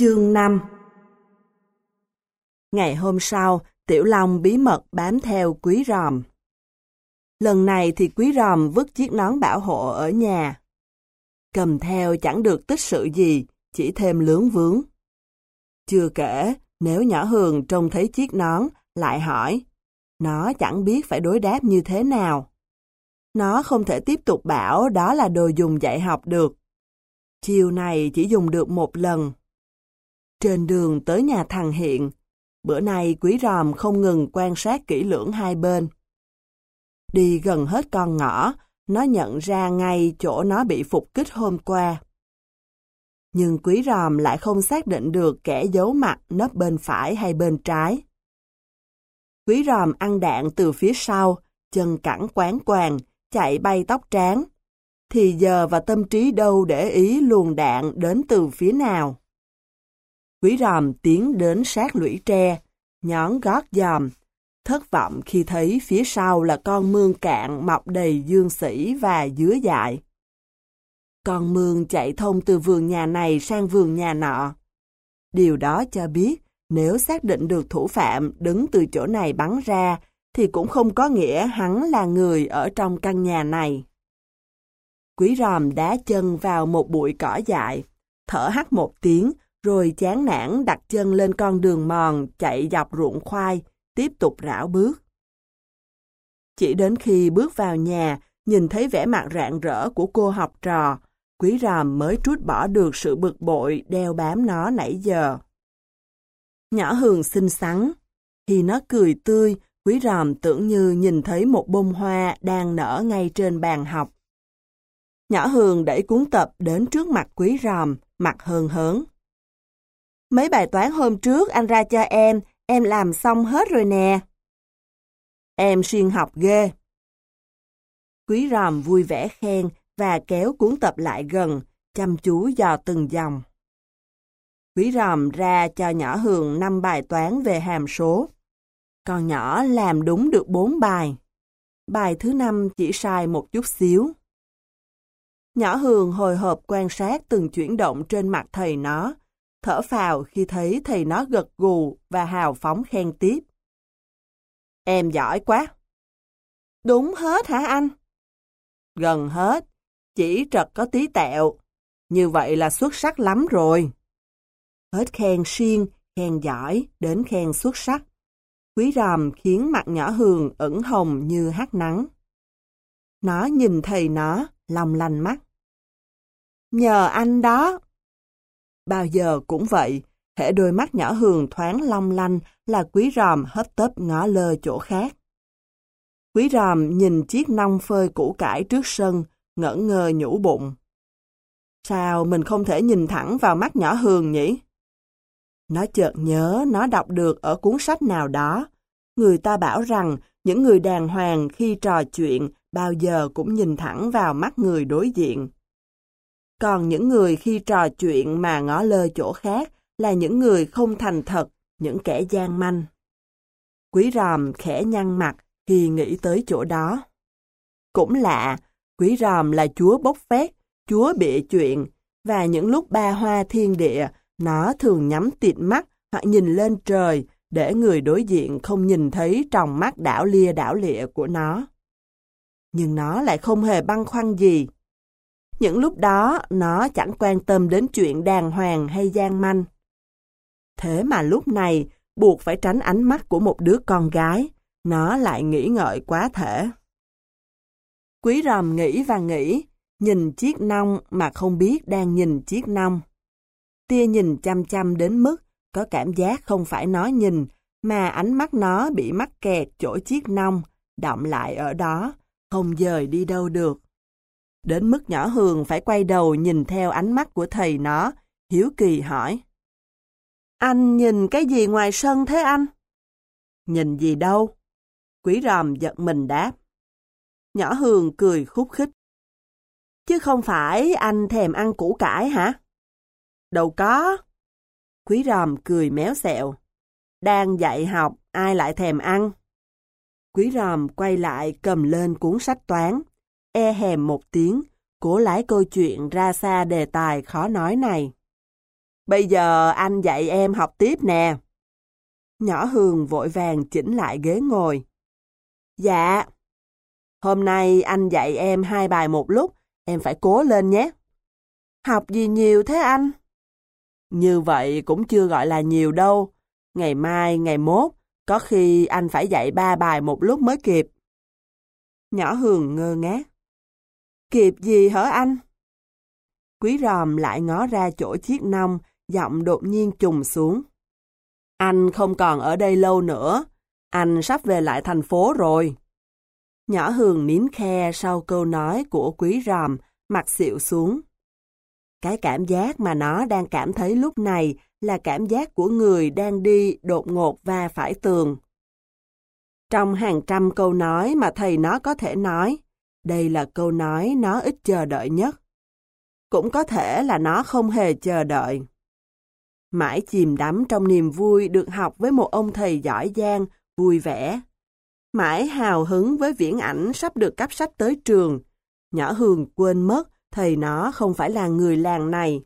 Chương 5 Ngày hôm sau, Tiểu Long bí mật bám theo Quý Ròm. Lần này thì Quý Ròm vứt chiếc nón bảo hộ ở nhà. Cầm theo chẳng được tích sự gì, chỉ thêm lướng vướng. Chưa kể, nếu nhỏ Hường trông thấy chiếc nón, lại hỏi, nó chẳng biết phải đối đáp như thế nào. Nó không thể tiếp tục bảo đó là đồ dùng dạy học được. Chiều này chỉ dùng được một lần. Trên đường tới nhà thằng Hiện, bữa nay quý ròm không ngừng quan sát kỹ lưỡng hai bên. Đi gần hết con ngõ, nó nhận ra ngay chỗ nó bị phục kích hôm qua. Nhưng quý ròm lại không xác định được kẻ giấu mặt nấp bên phải hay bên trái. Quý ròm ăn đạn từ phía sau, chân cẳng quán quàng, chạy bay tóc tráng. Thì giờ và tâm trí đâu để ý luồng đạn đến từ phía nào. Quý ròm tiến đến sát lũy tre, nhón gót dòm, thất vọng khi thấy phía sau là con mương cạn mọc đầy dương sĩ và dứa dại. Con mương chạy thông từ vườn nhà này sang vườn nhà nọ. Điều đó cho biết nếu xác định được thủ phạm đứng từ chỗ này bắn ra thì cũng không có nghĩa hắn là người ở trong căn nhà này. Quý ròm đá chân vào một bụi cỏ dại, thở hắt một tiếng, rồi chán nản đặt chân lên con đường mòn chạy dọc ruộng khoai, tiếp tục rảo bước. Chỉ đến khi bước vào nhà, nhìn thấy vẻ mặt rạng rỡ của cô học trò, quý ròm mới trút bỏ được sự bực bội đeo bám nó nãy giờ. Nhỏ Hường xinh xắn, khi nó cười tươi, quý ròm tưởng như nhìn thấy một bông hoa đang nở ngay trên bàn học. Nhỏ Hường đẩy cuốn tập đến trước mặt quý ròm, mặt hờn hớn. Mấy bài toán hôm trước anh ra cho em, em làm xong hết rồi nè. Em xuyên học ghê. Quý ròm vui vẻ khen và kéo cuốn tập lại gần, chăm chú dò từng dòng. Quý ròm ra cho nhỏ Hường 5 bài toán về hàm số. Con nhỏ làm đúng được 4 bài. Bài thứ năm chỉ sai một chút xíu. Nhỏ Hường hồi hộp quan sát từng chuyển động trên mặt thầy nó, thở phào khi thấy thầy nó gật gù và hào phóng khen tiếp. Em giỏi quá. Đúng hết hả anh? Gần hết, chỉ trật có tí tẹo. Như vậy là xuất sắc lắm rồi. Hết khen siêng, khen giỏi, đến khen xuất sắc. Quý ròm khiến mặt nhỏ hường ẩn hồng như hát nắng. Nó nhìn thầy nó, lòng lành mắt. Nhờ anh đó. Bao giờ cũng vậy, hệ đôi mắt nhỏ hường thoáng long lanh là quý ròm hấp tấp ngó lơ chỗ khác. Quý ròm nhìn chiếc nông phơi củ cải trước sân, ngỡ ngơ nhủ bụng. Sao mình không thể nhìn thẳng vào mắt nhỏ hường nhỉ? Nó chợt nhớ nó đọc được ở cuốn sách nào đó. Người ta bảo rằng những người đàng hoàng khi trò chuyện bao giờ cũng nhìn thẳng vào mắt người đối diện. Còn những người khi trò chuyện mà ngó lơ chỗ khác là những người không thành thật, những kẻ gian manh. Quý ròm khẽ nhăn mặt khi nghĩ tới chỗ đó. Cũng lạ, quý ròm là chúa bốc phét, chúa bịa chuyện, và những lúc ba hoa thiên địa, nó thường nhắm tịt mắt hoặc nhìn lên trời để người đối diện không nhìn thấy trong mắt đảo lia đảo lịa của nó. Nhưng nó lại không hề băn khoăn gì. Những lúc đó, nó chẳng quan tâm đến chuyện đàng hoàng hay gian manh. Thế mà lúc này, buộc phải tránh ánh mắt của một đứa con gái, nó lại nghĩ ngợi quá thể. Quý ròm nghĩ và nghĩ, nhìn chiếc nông mà không biết đang nhìn chiếc nông. Tia nhìn chăm chăm đến mức có cảm giác không phải nó nhìn, mà ánh mắt nó bị mắc kẹt chỗ chiếc nông, động lại ở đó, không dời đi đâu được. Đến mức nhỏ Hường phải quay đầu nhìn theo ánh mắt của thầy nó, hiếu kỳ hỏi. Anh nhìn cái gì ngoài sân thế anh? Nhìn gì đâu? Quý ròm giật mình đáp. Nhỏ Hường cười khúc khích. Chứ không phải anh thèm ăn củ cải hả? Đâu có. Quý ròm cười méo xẹo. Đang dạy học, ai lại thèm ăn? Quý ròm quay lại cầm lên cuốn sách toán, e hèm một tiếng, cố lái câu chuyện ra xa đề tài khó nói này. Bây giờ anh dạy em học tiếp nè. Nhỏ Hường vội vàng chỉnh lại ghế ngồi. Dạ. Hôm nay anh dạy em hai bài một lúc, em phải cố lên nhé. Học gì nhiều thế anh? Như vậy cũng chưa gọi là nhiều đâu. Ngày mai, ngày mốt, có khi anh phải dạy ba bài một lúc mới kịp. Nhỏ Hường ngơ ngác. Kịp gì hả anh? Quý ròm lại ngó ra chỗ chiếc nông, giọng đột nhiên trùng xuống. Anh không còn ở đây lâu nữa, anh sắp về lại thành phố rồi. Nhỏ Hường nín khe sau câu nói của quý ròm, mặt xịu xuống. Cái cảm giác mà nó đang cảm thấy lúc này là cảm giác của người đang đi đột ngột va phải tường. Trong hàng trăm câu nói mà thầy nó có thể nói, đây là câu nói nó ít chờ đợi nhất. Cũng có thể là nó không hề chờ đợi. Mãi chìm đắm trong niềm vui được học với một ông thầy giỏi giang, vui vẻ. Mãi hào hứng với viễn ảnh sắp được cấp sách tới trường. Nhỏ Hường quên mất thầy nó không phải là người làng này.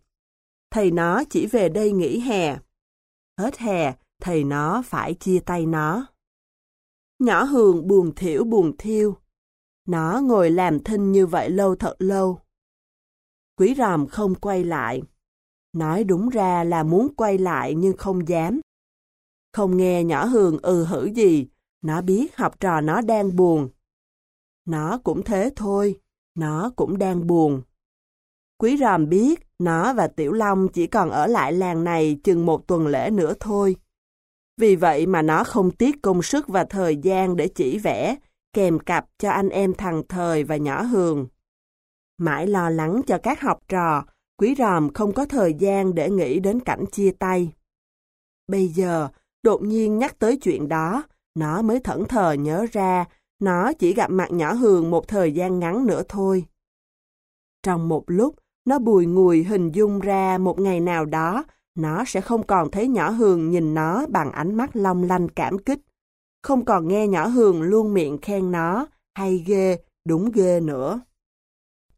Thầy nó chỉ về đây nghỉ hè. Hết hè, thầy nó phải chia tay nó. Nhỏ Hường buồn thiểu buồn thiêu. Nó ngồi làm thinh như vậy lâu thật lâu. Quý ròm không quay lại. Nói đúng ra là muốn quay lại nhưng không dám. Không nghe nhỏ Hường ừ hử gì, nó biết học trò nó đang buồn. Nó cũng thế thôi, nó cũng đang buồn. Quý ròm biết nó và Tiểu Long chỉ còn ở lại làng này chừng một tuần lễ nữa thôi. Vì vậy mà nó không tiếc công sức và thời gian để chỉ vẽ, kèm cặp cho anh em thằng Thời và nhỏ Hường. Mãi lo lắng cho các học trò, quý ròm không có thời gian để nghĩ đến cảnh chia tay. Bây giờ, đột nhiên nhắc tới chuyện đó, nó mới thẫn thờ nhớ ra, nó chỉ gặp mặt nhỏ Hường một thời gian ngắn nữa thôi. Trong một lúc, nó bùi ngùi hình dung ra một ngày nào đó, nó sẽ không còn thấy nhỏ Hường nhìn nó bằng ánh mắt long lanh cảm kích. Không còn nghe nhỏ Hường luôn miệng khen nó, hay ghê, đúng ghê nữa.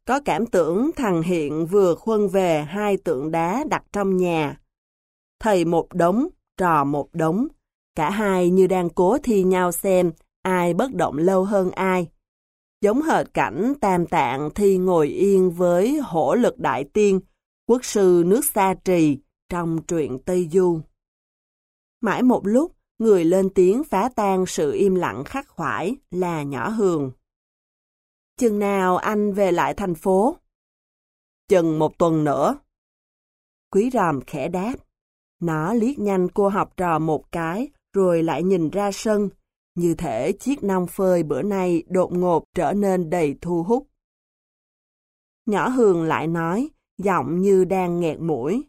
Có cảm tưởng thằng Hiện vừa khuân về hai tượng đá đặt trong nhà. Thầy một đống, trò một đống. Cả hai như đang cố thi nhau xem ai bất động lâu hơn ai. Giống hệt cảnh tam tạng thi ngồi yên với hổ lực đại tiên, quốc sư nước xa Trì trong truyện Tây Du. Mãi một lúc, người lên tiếng phá tan sự im lặng khắc khoải là nhỏ Hường. Chừng nào anh về lại thành phố? Chừng một tuần nữa. Quý ròm khẽ đáp. Nó liếc nhanh cô học trò một cái, rồi lại nhìn ra sân, như thể chiếc nong phơi bữa nay đột ngột trở nên đầy thu hút. Nhỏ Hường lại nói, giọng như đang nghẹt mũi.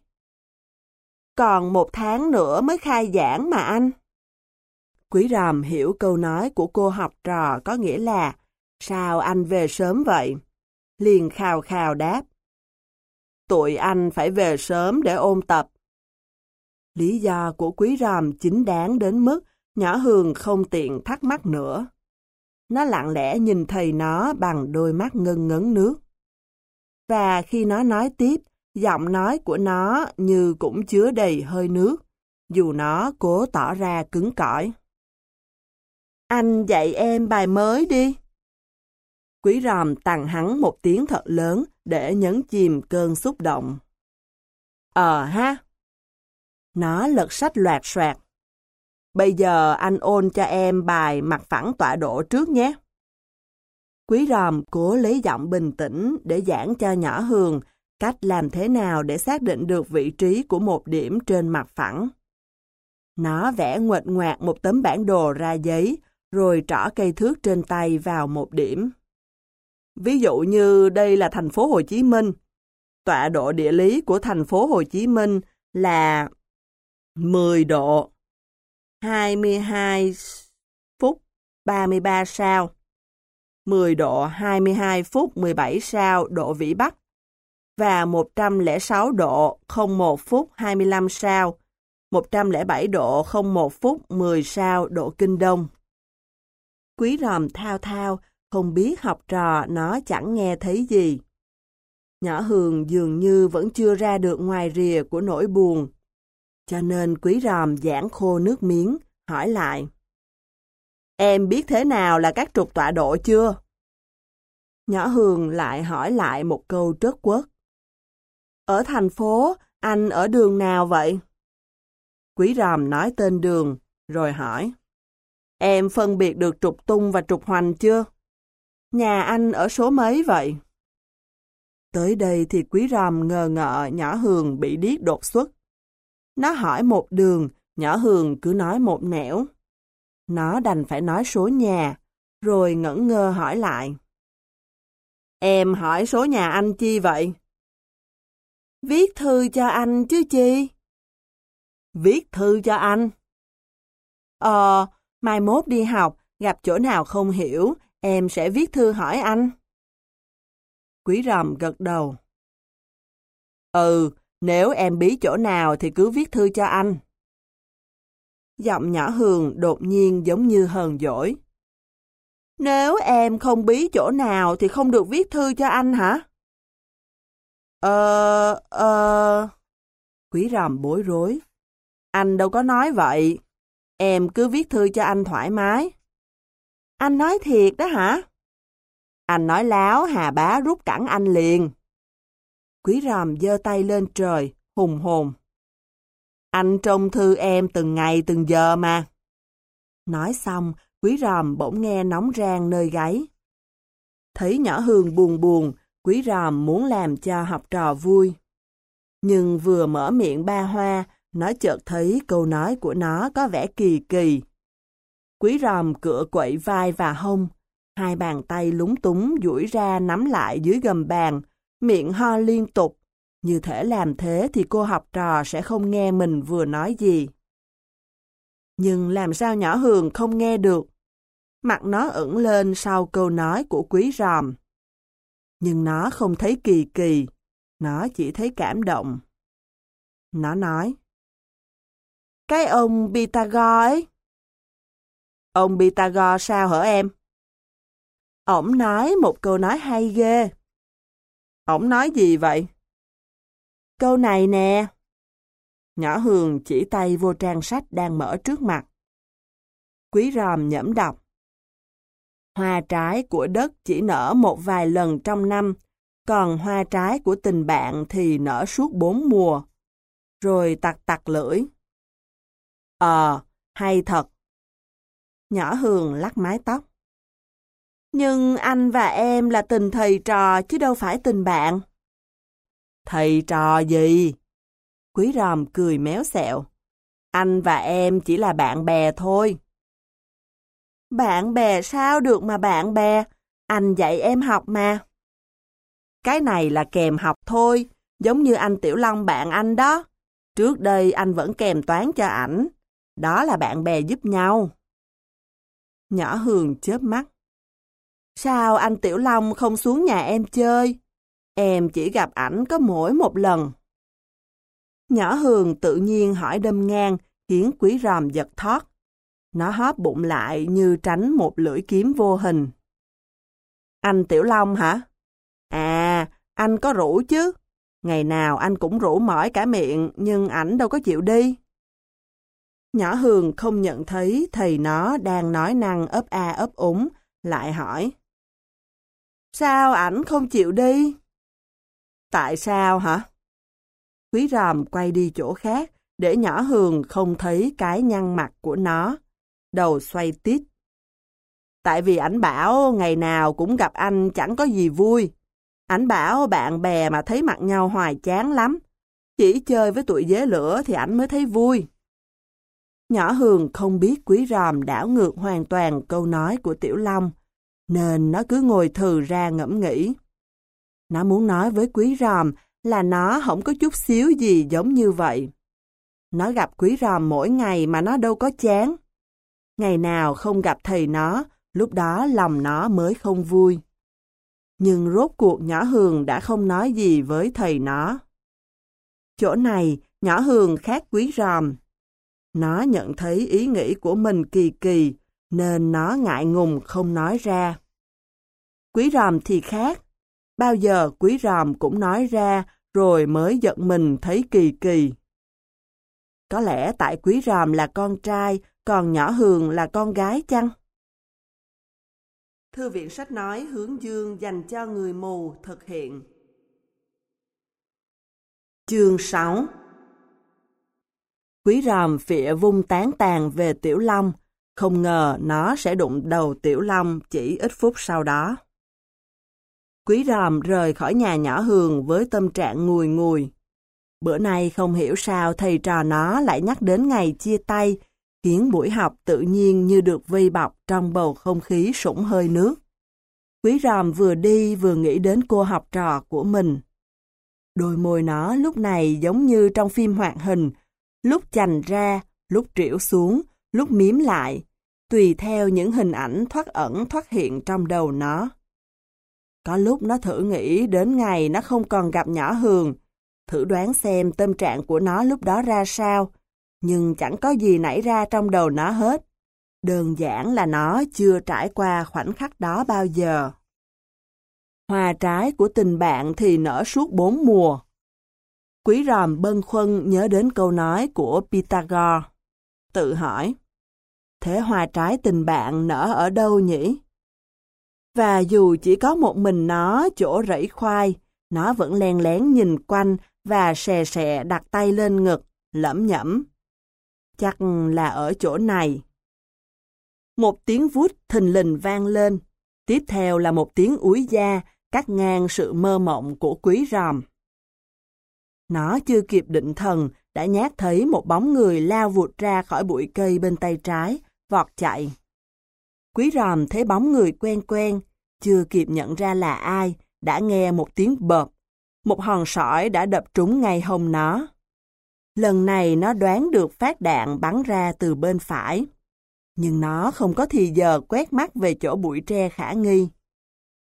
Còn một tháng nữa mới khai giảng mà anh. Quý ròm hiểu câu nói của cô học trò có nghĩa là Sao anh về sớm vậy? Liền khào khào đáp. Tụi anh phải về sớm để ôn tập. Lý do của quý ròm chính đáng đến mức nhỏ Hường không tiện thắc mắc nữa. Nó lặng lẽ nhìn thầy nó bằng đôi mắt ngân ngấn nước. Và khi nó nói tiếp, giọng nói của nó như cũng chứa đầy hơi nước, dù nó cố tỏ ra cứng cỏi. Anh dạy em bài mới đi. Quý ròm tặng hắn một tiếng thật lớn để nhấn chìm cơn xúc động. Ờ ha. Nó lật sách loạt soạt. Bây giờ anh ôn cho em bài mặt phẳng tọa độ trước nhé. Quý ròm cố lấy giọng bình tĩnh để giảng cho nhỏ Hường cách làm thế nào để xác định được vị trí của một điểm trên mặt phẳng. Nó vẽ nguệt ngoạc một tấm bản đồ ra giấy, rồi trỏ cây thước trên tay vào một điểm. Ví dụ như đây là thành phố Hồ Chí Minh. Tọa độ địa lý của thành phố Hồ Chí Minh là 10 độ 22 phút 33 sao. 10 độ 22 phút 17 sao độ Vĩ Bắc và 106 độ 01 phút 25 sao, 107 độ 01 phút 10 sao độ Kinh Đông. Quý ròm thao thao không biết học trò nó chẳng nghe thấy gì. Nhỏ Hường dường như vẫn chưa ra được ngoài rìa của nỗi buồn. Cho nên quý ròm giãn khô nước miếng, hỏi lại. Em biết thế nào là các trục tọa độ chưa? Nhỏ Hường lại hỏi lại một câu trớt quất. Ở thành phố, anh ở đường nào vậy? Quý ròm nói tên đường, rồi hỏi. Em phân biệt được trục tung và trục hoành chưa? Nhà anh ở số mấy vậy? Tới đây thì quý ròm ngờ ngợ nhỏ Hường bị điếc đột xuất. Nó hỏi một đường, nhỏ Hường cứ nói một nẻo. Nó đành phải nói số nhà, rồi ngẩn ngơ hỏi lại. Em hỏi số nhà anh chi vậy? Viết thư cho anh chứ chi? Viết thư cho anh? Ờ, mai mốt đi học, gặp chỗ nào không hiểu, em sẽ viết thư hỏi anh. Quý rầm gật đầu. Ừ, nếu em bí chỗ nào thì cứ viết thư cho anh. Giọng nhỏ Hường đột nhiên giống như hờn dỗi. Nếu em không bí chỗ nào thì không được viết thư cho anh hả? Ờ, ờ... Quý ròm bối rối. Anh đâu có nói vậy. Em cứ viết thư cho anh thoải mái. Anh nói thiệt đó hả? Anh nói láo, Hà Bá rút cẳng anh liền. Quý ròm giơ tay lên trời, hùng hồn. Anh trông thư em từng ngày từng giờ mà. Nói xong, quý ròm bỗng nghe nóng rang nơi gáy. Thấy nhỏ Hương buồn buồn, quý ròm muốn làm cho học trò vui. Nhưng vừa mở miệng ba hoa, nó chợt thấy câu nói của nó có vẻ kỳ kỳ. Quý ròm cựa quậy vai và hông, hai bàn tay lúng túng duỗi ra nắm lại dưới gầm bàn, miệng ho liên tục. Như thể làm thế thì cô học trò sẽ không nghe mình vừa nói gì. Nhưng làm sao nhỏ Hường không nghe được? Mặt nó ửng lên sau câu nói của quý ròm. Nhưng nó không thấy kỳ kỳ, nó chỉ thấy cảm động. Nó nói, cái ông Pythagore ấy. Ông Pythagore sao hả em? Ổng nói một câu nói hay ghê. Ổng nói gì vậy? Câu này nè. Nhỏ Hường chỉ tay vô trang sách đang mở trước mặt. Quý ròm nhẫm đọc. Hoa trái của đất chỉ nở một vài lần trong năm, còn hoa trái của tình bạn thì nở suốt bốn mùa. Rồi tặc tặc lưỡi. Ờ, hay thật. Nhỏ Hường lắc mái tóc. Nhưng anh và em là tình thầy trò chứ đâu phải tình bạn. Thầy trò gì? Quý ròm cười méo xẹo. Anh và em chỉ là bạn bè thôi. Bạn bè sao được mà bạn bè? Anh dạy em học mà. Cái này là kèm học thôi, giống như anh Tiểu Long bạn anh đó. Trước đây anh vẫn kèm toán cho ảnh. Đó là bạn bè giúp nhau. Nhỏ Hường chớp mắt. Sao anh Tiểu Long không xuống nhà em chơi? Em chỉ gặp ảnh có mỗi một lần. Nhỏ Hường tự nhiên hỏi đâm ngang, khiến quý ròm giật thoát. Nó hóp bụng lại như tránh một lưỡi kiếm vô hình. Anh Tiểu Long hả? À, anh có rủ chứ. Ngày nào anh cũng rủ mỏi cả miệng, nhưng ảnh đâu có chịu đi. Nhỏ Hường không nhận thấy thầy nó đang nói năng ấp a ấp úng, lại hỏi. Sao ảnh không chịu đi? Tại sao hả? Quý ròm quay đi chỗ khác, để nhỏ Hường không thấy cái nhăn mặt của nó. Đầu xoay tít. Tại vì ảnh bảo ngày nào cũng gặp anh chẳng có gì vui. Ảnh bảo bạn bè mà thấy mặt nhau hoài chán lắm. Chỉ chơi với tụi dế lửa thì ảnh mới thấy vui. Nhỏ Hường không biết quý ròm đảo ngược hoàn toàn câu nói của Tiểu Long, nên nó cứ ngồi thừ ra ngẫm nghĩ. Nó muốn nói với quý ròm là nó không có chút xíu gì giống như vậy. Nó gặp quý ròm mỗi ngày mà nó đâu có chán. Ngày nào không gặp thầy nó, lúc đó lòng nó mới không vui. Nhưng rốt cuộc nhỏ Hường đã không nói gì với thầy nó. Chỗ này, nhỏ Hường khác quý ròm. Nó nhận thấy ý nghĩ của mình kỳ kỳ, nên nó ngại ngùng không nói ra. Quý ròm thì khác. Bao giờ quý ròm cũng nói ra rồi mới giật mình thấy kỳ kỳ. Có lẽ tại quý ròm là con trai, còn nhỏ hường là con gái chăng? Thư viện sách nói hướng dương dành cho người mù thực hiện. Chương 6 Quý ròm phịa vung tán tàn về Tiểu Long, không ngờ nó sẽ đụng đầu Tiểu Long chỉ ít phút sau đó. Quý ròm rời khỏi nhà nhỏ hường với tâm trạng ngùi ngùi. Bữa nay không hiểu sao thầy trò nó lại nhắc đến ngày chia tay, khiến buổi học tự nhiên như được vây bọc trong bầu không khí sủng hơi nước. Quý ròm vừa đi vừa nghĩ đến cô học trò của mình. Đôi môi nó lúc này giống như trong phim hoạt hình, lúc chành ra, lúc triểu xuống, lúc miếm lại, tùy theo những hình ảnh thoát ẩn thoát hiện trong đầu nó. Có lúc nó thử nghĩ đến ngày nó không còn gặp nhỏ Hường, thử đoán xem tâm trạng của nó lúc đó ra sao, nhưng chẳng có gì nảy ra trong đầu nó hết. Đơn giản là nó chưa trải qua khoảnh khắc đó bao giờ. Hoa trái của tình bạn thì nở suốt bốn mùa. Quý ròm bân khuân nhớ đến câu nói của Pythagore. Tự hỏi, thế hoa trái tình bạn nở ở đâu nhỉ? Và dù chỉ có một mình nó chỗ rẫy khoai, nó vẫn len lén nhìn quanh và xè xè đặt tay lên ngực, lẩm nhẩm. Chắc là ở chỗ này. Một tiếng vút thình lình vang lên, tiếp theo là một tiếng úi da cắt ngang sự mơ mộng của quý ròm. Nó chưa kịp định thần, đã nhát thấy một bóng người lao vụt ra khỏi bụi cây bên tay trái, vọt chạy. Quý ròm thấy bóng người quen quen, chưa kịp nhận ra là ai, đã nghe một tiếng bợp. Một hòn sỏi đã đập trúng ngay hông nó. Lần này nó đoán được phát đạn bắn ra từ bên phải. Nhưng nó không có thì giờ quét mắt về chỗ bụi tre khả nghi.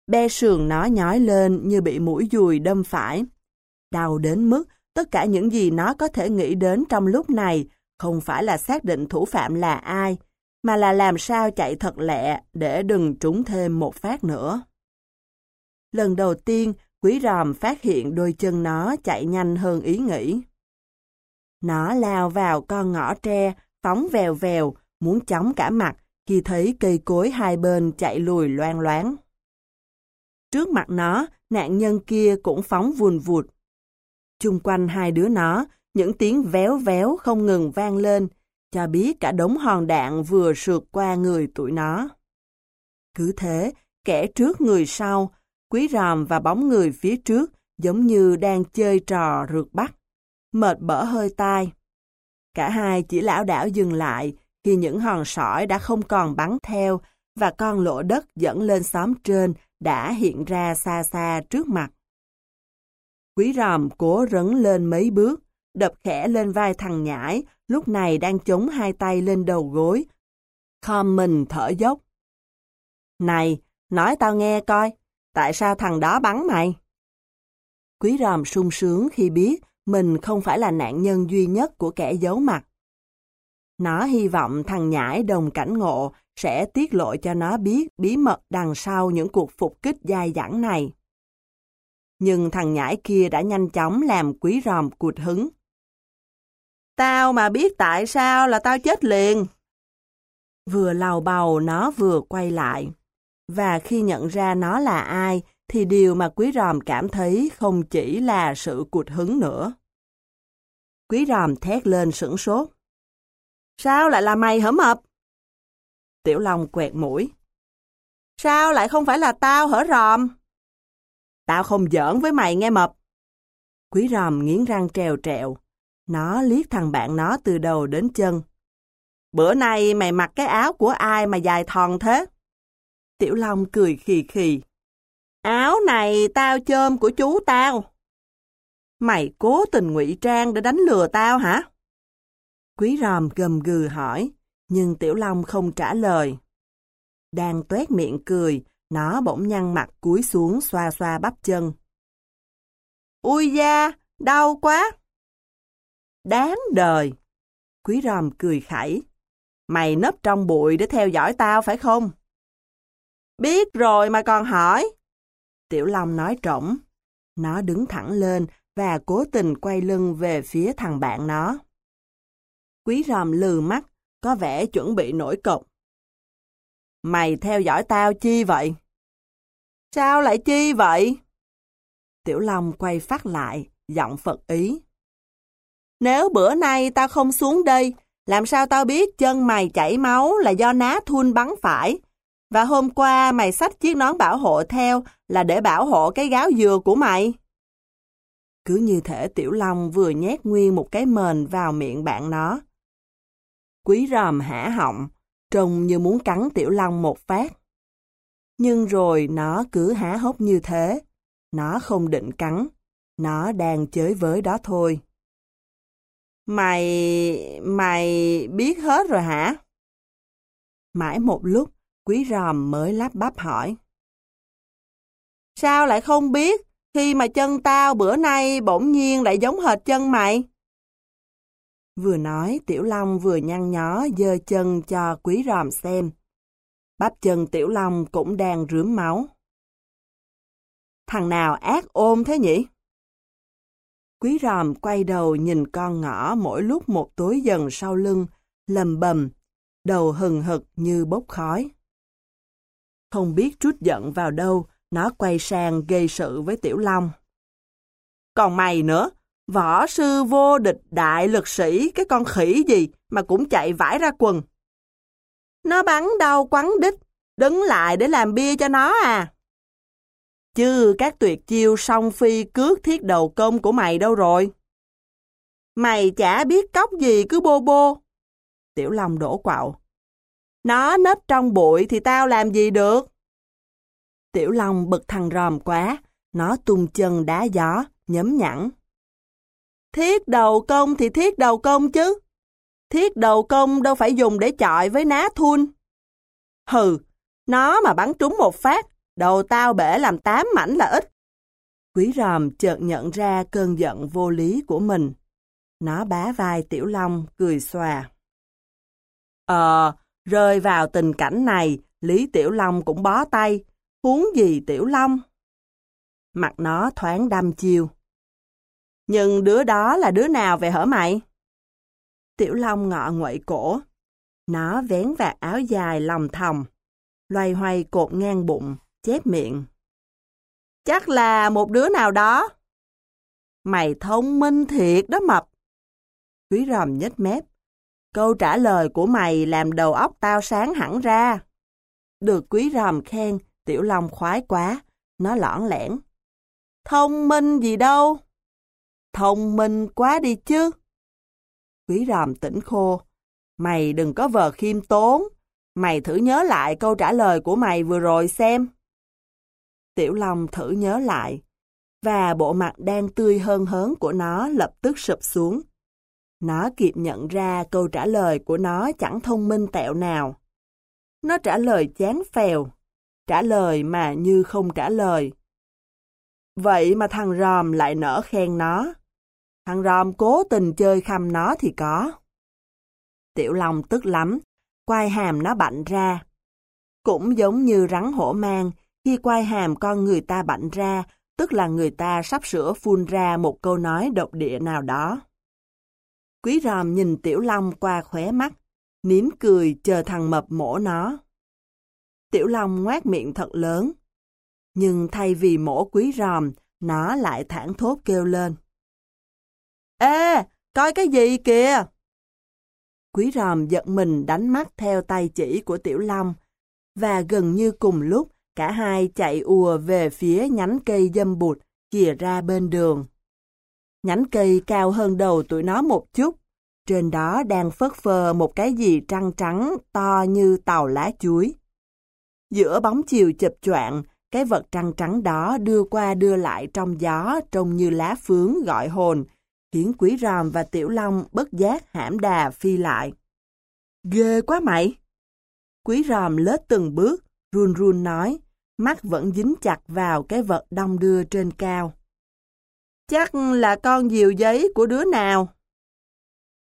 Be sườn nó nhói lên như bị mũi dùi đâm phải. Đau đến mức tất cả những gì nó có thể nghĩ đến trong lúc này không phải là xác định thủ phạm là ai, mà là làm sao chạy thật lẹ để đừng trúng thêm một phát nữa. Lần đầu tiên, quý ròm phát hiện đôi chân nó chạy nhanh hơn ý nghĩ. Nó lao vào con ngõ tre, phóng vèo vèo, muốn chóng cả mặt khi thấy cây cối hai bên chạy lùi loan loáng. Trước mặt nó, nạn nhân kia cũng phóng vùn vụt. Chung quanh hai đứa nó, những tiếng véo véo không ngừng vang lên, cho biết cả đống hòn đạn vừa sượt qua người tụi nó. Cứ thế, kẻ trước người sau, quý ròm và bóng người phía trước giống như đang chơi trò rượt bắt, mệt bở hơi tai. Cả hai chỉ lão đảo dừng lại khi những hòn sỏi đã không còn bắn theo và con lỗ đất dẫn lên xóm trên đã hiện ra xa xa trước mặt. Quý ròm cố rấn lên mấy bước, đập khẽ lên vai thằng nhãi, lúc này đang chống hai tay lên đầu gối. Khom mình thở dốc. Này, nói tao nghe coi, tại sao thằng đó bắn mày? Quý ròm sung sướng khi biết mình không phải là nạn nhân duy nhất của kẻ giấu mặt. Nó hy vọng thằng nhãi đồng cảnh ngộ sẽ tiết lộ cho nó biết bí mật đằng sau những cuộc phục kích dai dẳng này. Nhưng thằng nhãi kia đã nhanh chóng làm quý ròm cụt hứng. Tao mà biết tại sao là tao chết liền. Vừa lào bầu nó vừa quay lại. Và khi nhận ra nó là ai, thì điều mà quý ròm cảm thấy không chỉ là sự cụt hứng nữa. Quý ròm thét lên sửng sốt. Sao lại là mày hả mập? Tiểu Long quẹt mũi. Sao lại không phải là tao hở ròm? Tao không giỡn với mày nghe mập. Quý ròm nghiến răng trèo trèo. Nó liếc thằng bạn nó từ đầu đến chân. Bữa nay mày mặc cái áo của ai mà dài thòn thế? Tiểu Long cười khì khì. Áo này tao chôm của chú tao. Mày cố tình ngụy trang để đánh lừa tao hả? Quý ròm gầm gừ hỏi, nhưng Tiểu Long không trả lời. Đang tuét miệng cười, nó bỗng nhăn mặt cúi xuống xoa xoa bắp chân. Ui da, đau quá! Đáng đời! Quý ròm cười khẩy. Mày nấp trong bụi để theo dõi tao phải không? Biết rồi mà còn hỏi. Tiểu Long nói trỗng. Nó đứng thẳng lên và cố tình quay lưng về phía thằng bạn nó. Quý ròm lừ mắt, có vẻ chuẩn bị nổi cộc. Mày theo dõi tao chi vậy? Sao lại chi vậy? Tiểu Long quay phát lại, giọng Phật ý. Nếu bữa nay tao không xuống đây, làm sao tao biết chân mày chảy máu là do ná thun bắn phải? Và hôm qua mày xách chiếc nón bảo hộ theo là để bảo hộ cái gáo dừa của mày. Cứ như thể Tiểu Long vừa nhét nguyên một cái mền vào miệng bạn nó. Quý ròm hả họng, trông như muốn cắn Tiểu Long một phát. Nhưng rồi nó cứ há hốc như thế. Nó không định cắn. Nó đang chơi với đó thôi. Mày... mày biết hết rồi hả? Mãi một lúc, quý ròm mới lắp bắp hỏi. Sao lại không biết, khi mà chân tao bữa nay bỗng nhiên lại giống hệt chân mày? Vừa nói, Tiểu Long vừa nhăn nhó dơ chân cho quý ròm xem. Bắp chân Tiểu Long cũng đang rướm máu. Thằng nào ác ôm thế nhỉ? Quý ròm quay đầu nhìn con ngõ mỗi lúc một tối dần sau lưng, lầm bầm, đầu hừng hực như bốc khói. Không biết trút giận vào đâu, nó quay sang gây sự với Tiểu Long. Còn mày nữa, võ sư vô địch đại lực sĩ, cái con khỉ gì mà cũng chạy vãi ra quần. Nó bắn đau quắn đích, đứng lại để làm bia cho nó à. Chứ các tuyệt chiêu song phi cước thiết đầu công của mày đâu rồi? Mày chả biết cốc gì cứ bô bô. Tiểu Long đổ quạo. Nó nấp trong bụi thì tao làm gì được? Tiểu Long bực thằng ròm quá, nó tung chân đá gió, nhấm nhẵn. Thiết đầu công thì thiết đầu công chứ. Thiết đầu công đâu phải dùng để chọi với ná thun. Hừ, nó mà bắn trúng một phát, đầu tao bể làm tám mảnh là ít. Quý ròm chợt nhận ra cơn giận vô lý của mình. Nó bá vai Tiểu Long, cười xòa. Ờ, rơi vào tình cảnh này, Lý Tiểu Long cũng bó tay, huống gì Tiểu Long. Mặt nó thoáng đăm chiêu. Nhưng đứa đó là đứa nào về hở mày? Tiểu Long ngọ nguậy cổ. Nó vén vạt áo dài lòng thòng, loay hoay cột ngang bụng, chép miệng. Chắc là một đứa nào đó. Mày thông minh thiệt đó mập. Quý ròm nhếch mép. Câu trả lời của mày làm đầu óc tao sáng hẳn ra. Được quý ròm khen, tiểu long khoái quá. Nó lõn lẻn. Thông minh gì đâu. Thông minh quá đi chứ. Quý ròm tỉnh khô. Mày đừng có vờ khiêm tốn. Mày thử nhớ lại câu trả lời của mày vừa rồi xem. Tiểu Long thử nhớ lại, và bộ mặt đang tươi hơn hớn của nó lập tức sụp xuống. Nó kịp nhận ra câu trả lời của nó chẳng thông minh tẹo nào. Nó trả lời chán phèo, trả lời mà như không trả lời. Vậy mà thằng Ròm lại nở khen nó. Thằng Ròm cố tình chơi khăm nó thì có. Tiểu Long tức lắm, quai hàm nó bạnh ra. Cũng giống như rắn hổ mang, khi quai hàm con người ta bạnh ra, tức là người ta sắp sửa phun ra một câu nói độc địa nào đó. Quý ròm nhìn Tiểu Long qua khóe mắt, nín cười chờ thằng mập mổ nó. Tiểu Long ngoát miệng thật lớn. Nhưng thay vì mổ quý ròm, nó lại thản thốt kêu lên. Ê, coi cái gì kìa? Quý ròm giật mình đánh mắt theo tay chỉ của Tiểu Long, và gần như cùng lúc cả hai chạy ùa về phía nhánh cây dâm bụt chìa ra bên đường. Nhánh cây cao hơn đầu tụi nó một chút, trên đó đang phất phơ một cái gì trăng trắng to như tàu lá chuối. Giữa bóng chiều chập choạng, cái vật trăng trắng đó đưa qua đưa lại trong gió trông như lá phướng gọi hồn, khiến quý ròm và tiểu long bất giác hãm đà phi lại. Ghê quá mày! Quý ròm lết từng bước, run run nói, mắt vẫn dính chặt vào cái vật đông đưa trên cao. Chắc là con diều giấy của đứa nào?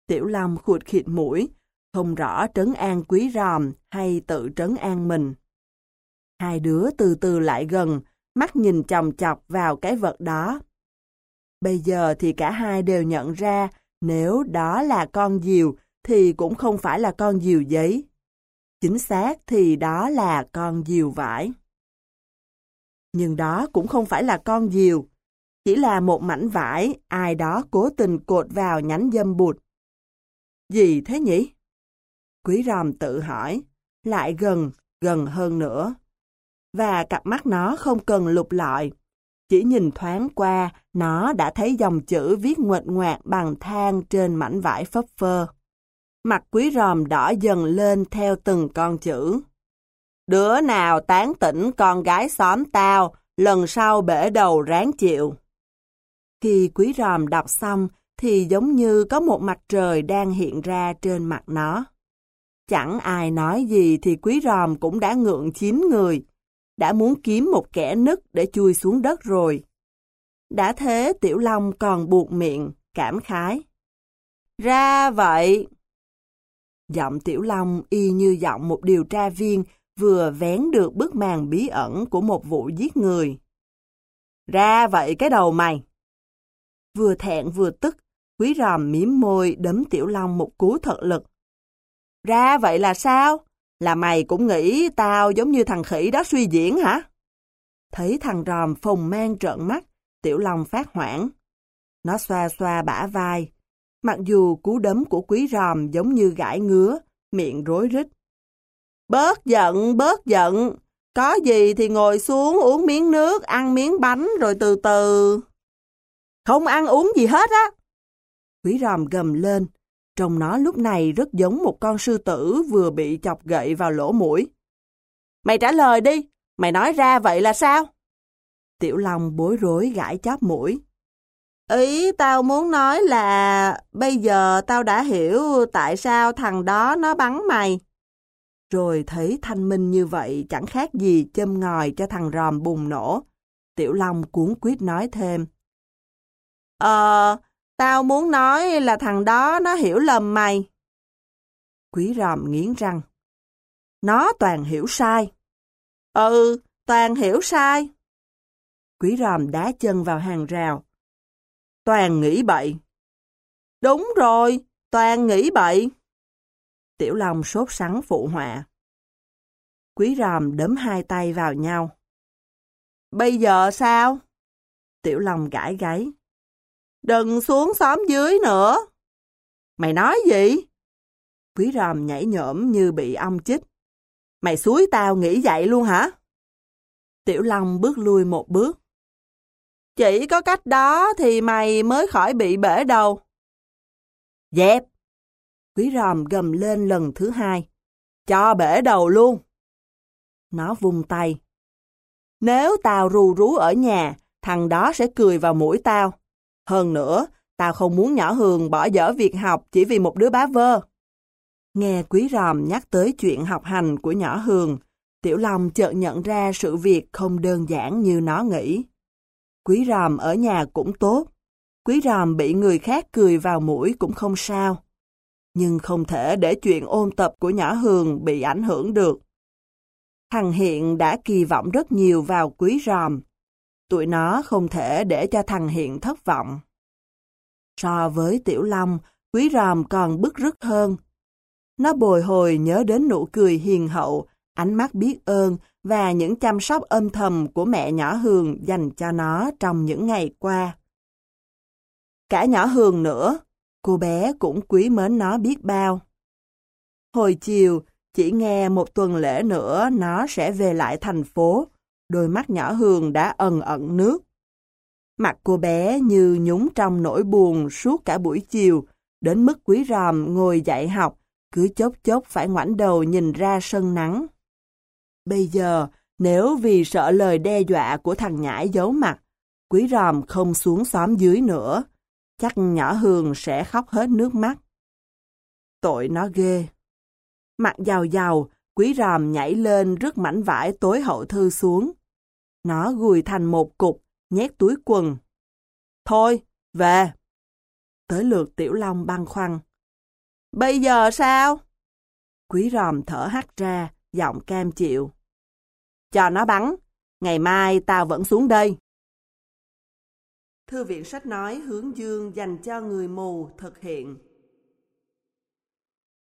Tiểu Long khụt khịt mũi, không rõ trấn an quý ròm hay tự trấn an mình. Hai đứa từ từ lại gần, mắt nhìn chòng chọc vào cái vật đó. Bây giờ thì cả hai đều nhận ra nếu đó là con diều thì cũng không phải là con diều giấy. Chính xác thì đó là con diều vải. Nhưng đó cũng không phải là con diều, chỉ là một mảnh vải ai đó cố tình cột vào nhánh dâm bụt. Gì thế nhỉ? Quý ròm tự hỏi, lại gần, gần hơn nữa. Và cặp mắt nó không cần lục lọi. Chỉ nhìn thoáng qua, nó đã thấy dòng chữ viết nguệt ngoạc bằng than trên mảnh vải phấp phơ. Mặt quý ròm đỏ dần lên theo từng con chữ. Đứa nào tán tỉnh con gái xóm tao, lần sau bể đầu ráng chịu. Khi quý ròm đọc xong, thì giống như có một mặt trời đang hiện ra trên mặt nó. Chẳng ai nói gì thì quý ròm cũng đã ngượng chín người, đã muốn kiếm một kẻ nứt để chui xuống đất rồi. Đã thế Tiểu Long còn buộc miệng, cảm khái. Ra vậy. Giọng Tiểu Long y như giọng một điều tra viên vừa vén được bức màn bí ẩn của một vụ giết người. Ra vậy cái đầu mày. Vừa thẹn vừa tức, quý ròm miếm môi đấm Tiểu Long một cú thật lực. Ra vậy là sao? Là mày cũng nghĩ tao giống như thằng khỉ đó suy diễn hả? Thấy thằng ròm phồng mang trợn mắt, Tiểu Long phát hoảng. Nó xoa xoa bả vai. Mặc dù cú đấm của quý ròm giống như gãi ngứa, miệng rối rít. Bớt giận, bớt giận. Có gì thì ngồi xuống uống miếng nước, ăn miếng bánh rồi từ từ. Không ăn uống gì hết á. Quý ròm gầm lên. Trông nó lúc này rất giống một con sư tử vừa bị chọc gậy vào lỗ mũi. Mày trả lời đi, mày nói ra vậy là sao? Tiểu Long bối rối gãi chóp mũi. Ý tao muốn nói là bây giờ tao đã hiểu tại sao thằng đó nó bắn mày. Rồi thấy thanh minh như vậy chẳng khác gì châm ngòi cho thằng ròm bùng nổ. Tiểu Long cuốn quyết nói thêm. Ờ, tao muốn nói là thằng đó nó hiểu lầm mày. Quý ròm nghiến răng. Nó toàn hiểu sai. Ừ, toàn hiểu sai. Quý ròm đá chân vào hàng rào. Toàn nghĩ bậy. Đúng rồi, toàn nghĩ bậy. Tiểu Long sốt sắng phụ họa. Quý ròm đấm hai tay vào nhau. Bây giờ sao? Tiểu Long gãi gáy. Đừng xuống xóm dưới nữa. Mày nói gì? Quý ròm nhảy nhổm như bị ong chích. Mày suối tao nghĩ vậy luôn hả? Tiểu Long bước lui một bước. Chỉ có cách đó thì mày mới khỏi bị bể đầu. Dẹp! Quý ròm gầm lên lần thứ hai. Cho bể đầu luôn. Nó vung tay. Nếu tao rù rú ở nhà, thằng đó sẽ cười vào mũi tao. Hơn nữa, tao không muốn nhỏ Hường bỏ dở việc học chỉ vì một đứa bá vơ. Nghe quý ròm nhắc tới chuyện học hành của nhỏ Hường, Tiểu Long chợt nhận ra sự việc không đơn giản như nó nghĩ. Quý ròm ở nhà cũng tốt, quý ròm bị người khác cười vào mũi cũng không sao. Nhưng không thể để chuyện ôn tập của nhỏ Hường bị ảnh hưởng được. Thằng Hiện đã kỳ vọng rất nhiều vào quý ròm. Tụi nó không thể để cho thằng Hiện thất vọng. So với Tiểu Long, quý ròm còn bức rứt hơn. Nó bồi hồi nhớ đến nụ cười hiền hậu, ánh mắt biết ơn và những chăm sóc âm thầm của mẹ nhỏ Hường dành cho nó trong những ngày qua. Cả nhỏ Hường nữa, cô bé cũng quý mến nó biết bao. Hồi chiều, chỉ nghe một tuần lễ nữa nó sẽ về lại thành phố, đôi mắt nhỏ Hường đã ẩn ẩn nước. Mặt cô bé như nhúng trong nỗi buồn suốt cả buổi chiều, đến mức quý ròm ngồi dạy học, cứ chốc chốc phải ngoảnh đầu nhìn ra sân nắng. Bây giờ, nếu vì sợ lời đe dọa của thằng nhãi giấu mặt, quý ròm không xuống xóm dưới nữa, chắc nhỏ Hường sẽ khóc hết nước mắt. Tội nó ghê. Mặt giàu giàu, quý ròm nhảy lên rứt mảnh vải tối hậu thư xuống. Nó gùi thành một cục, nhét túi quần. Thôi, về. Tới lượt Tiểu Long băng khoăn. Bây giờ sao? Quý ròm thở hắt ra, giọng cam chịu. Cho nó bắn, Ngày mai tao vẫn xuống đây. Thư viện sách nói hướng dương dành cho người mù thực hiện.